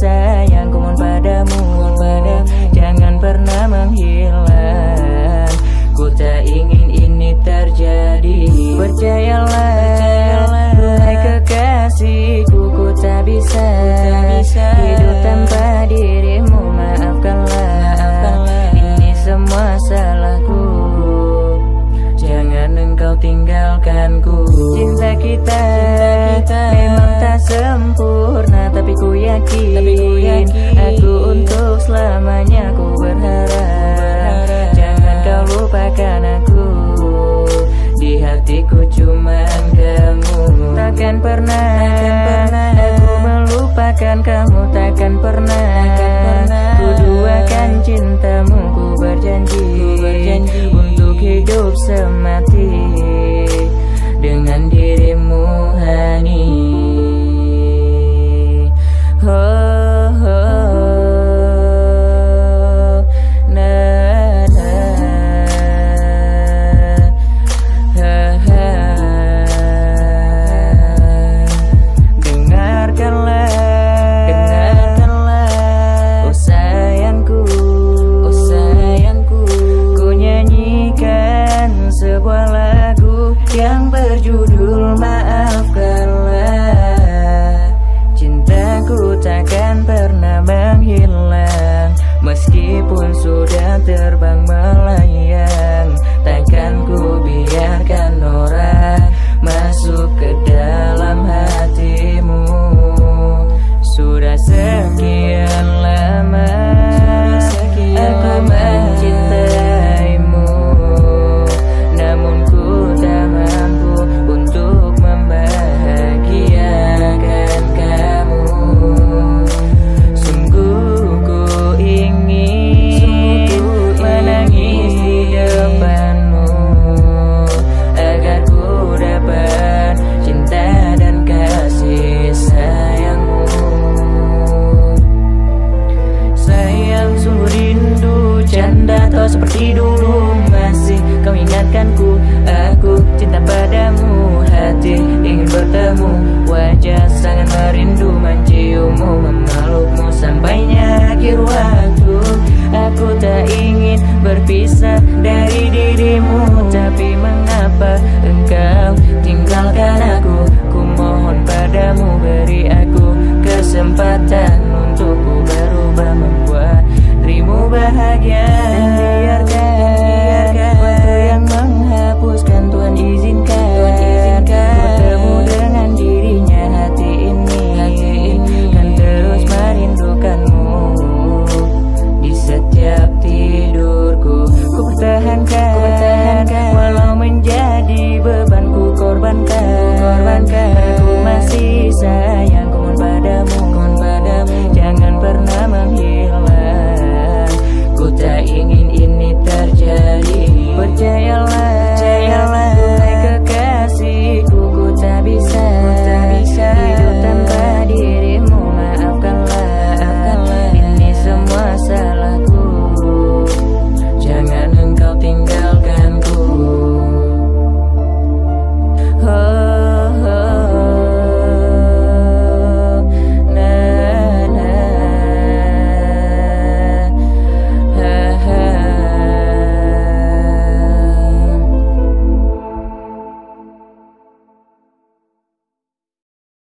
masih sayang ku mohon padamu Jangan pernah menghilang. Ku tak ingin ini terjadi. Percayalah ku yakin, Aku untuk selamanya ku berharap. Jangan kau lupakan aku. Di hatiku cuman kamu. Takkan pernah, Aku melupakan kamu Takkan pernah, Ku duakan cintamu Ku berjanji, Untuk hidup semati sudah terbang bertemu Wajah sangat merindu Menciummu, memelukmu Sampainya akhir waktu. Aku tak ingin berpisah dari dirimu. Tapi mengapa engkau tinggalkan aku? Ku mohon padamu beri aku kesempatan Untuk ku berubah membuat dirimu bahagia